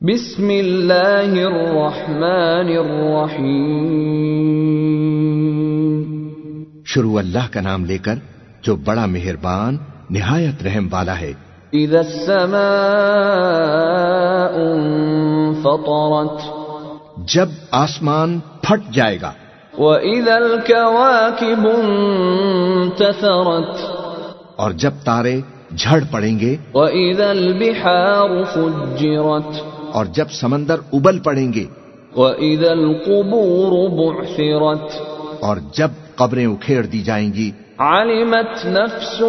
بسم اللہ الرحمن الرحیم۔ شروع اللہ کا نام لے کر جو بڑا مہربان نہایت رحم والا ہے۔ اذا السماء انفطرت۔ جب آسمان پھٹ جائے گا۔ وَإِذَا الْكَوَاكِبُ انتثرت۔ اور جب تارے جھڑ پڑیں گے۔ وَإِذَا الْبِحَارُ فُجِّرت۔ اور جب سمندر ابل پڑیں گے وَإِذَا الْقُبُورُ بُعْثِرت اور جب قبریں اکھیڑ دی جائیں گی علمت نفس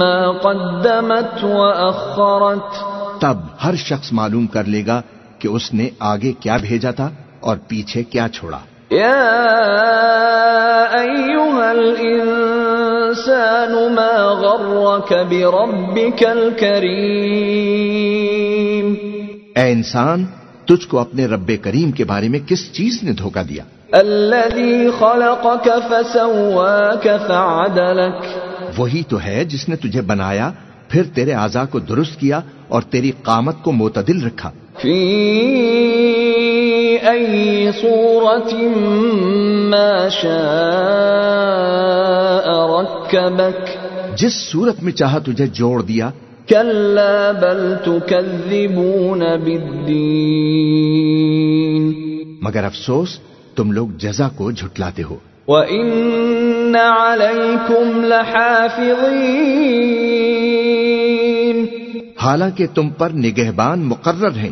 ما قدمت وأخرت تب ہر شخص معلوم کر لے گا کہ اس نے آگے کیا بھیجا تھا اور پیچھے کیا چھوڑا۔ يا أيها الإنسان ما غرك بربك الكريم اے انسان تجھ کو اپنے رب کریم کے بارے میں کس چیز نے دھوکہ دیا؟ الذي خلقك فسواك فعدلك. وہی تو ہے جس نے تجھے بنایا پھر تیرے اعضا کو درست کیا اور تیری قامت کو معتدل رکھا۔ في أي صورة ما شاء جس صورت میں چاہا تجھے جوڑ دیا كلا بل تكذبون بالدين مگر افسوس تم لوگ جزا کو جھٹلاتے ہو۔ وَإِنَّ عَلَيْكُمْ لَحَافِظِينَ حالانکہ تم پر نگہبان مقرر ہیں۔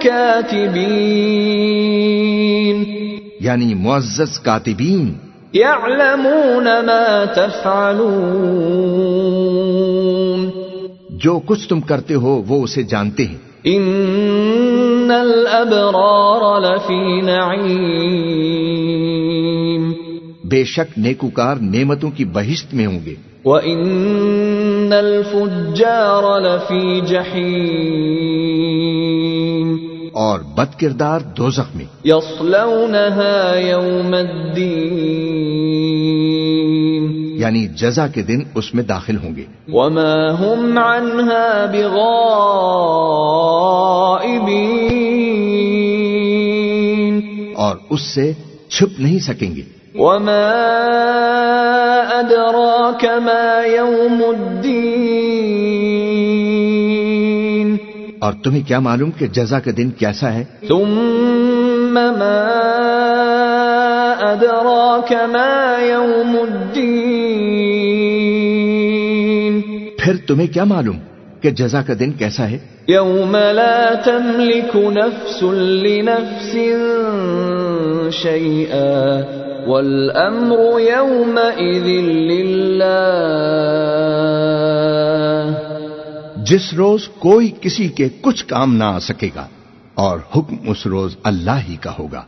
كَاتِبِينَ یعنی معزز کاتبین۔ يَعْلَمُونَ مَا تَفْعَلُونَ جو کچھ تم کرتے ہو وہ اسے جانتے ہیں۔ ان الابرار لفی نعیم بے شک نیکوکار نعمتوں کی بہشت میں ہوں گے۔ وان الفجار لفی جحیم اور بد کردار دوزخ میں۔ یصلونها یوم الدین یعنی جزا کے دن اس میں داخل ہوں گے۔ وما هم عنها بغائبین اور اس سے چھپ نہیں سکیں گے۔ وما ادراك ما يوم الدين۔ اور تمہیں کیا معلوم کہ جزا کا دن کیسا ہے؟ ثم ما ادراك ما يوم الدين؟ پھر تمہیں کیا معلوم کہ جزا کا دن کیسا ہے؟ يوم لا تملك نفس لنفس شيئا والامر يومئذ لله. جس روز کوئی کسی کے کچھ کام نہ آ سکے گا اور حکم اس روز اللہ ہی کا ہوگا۔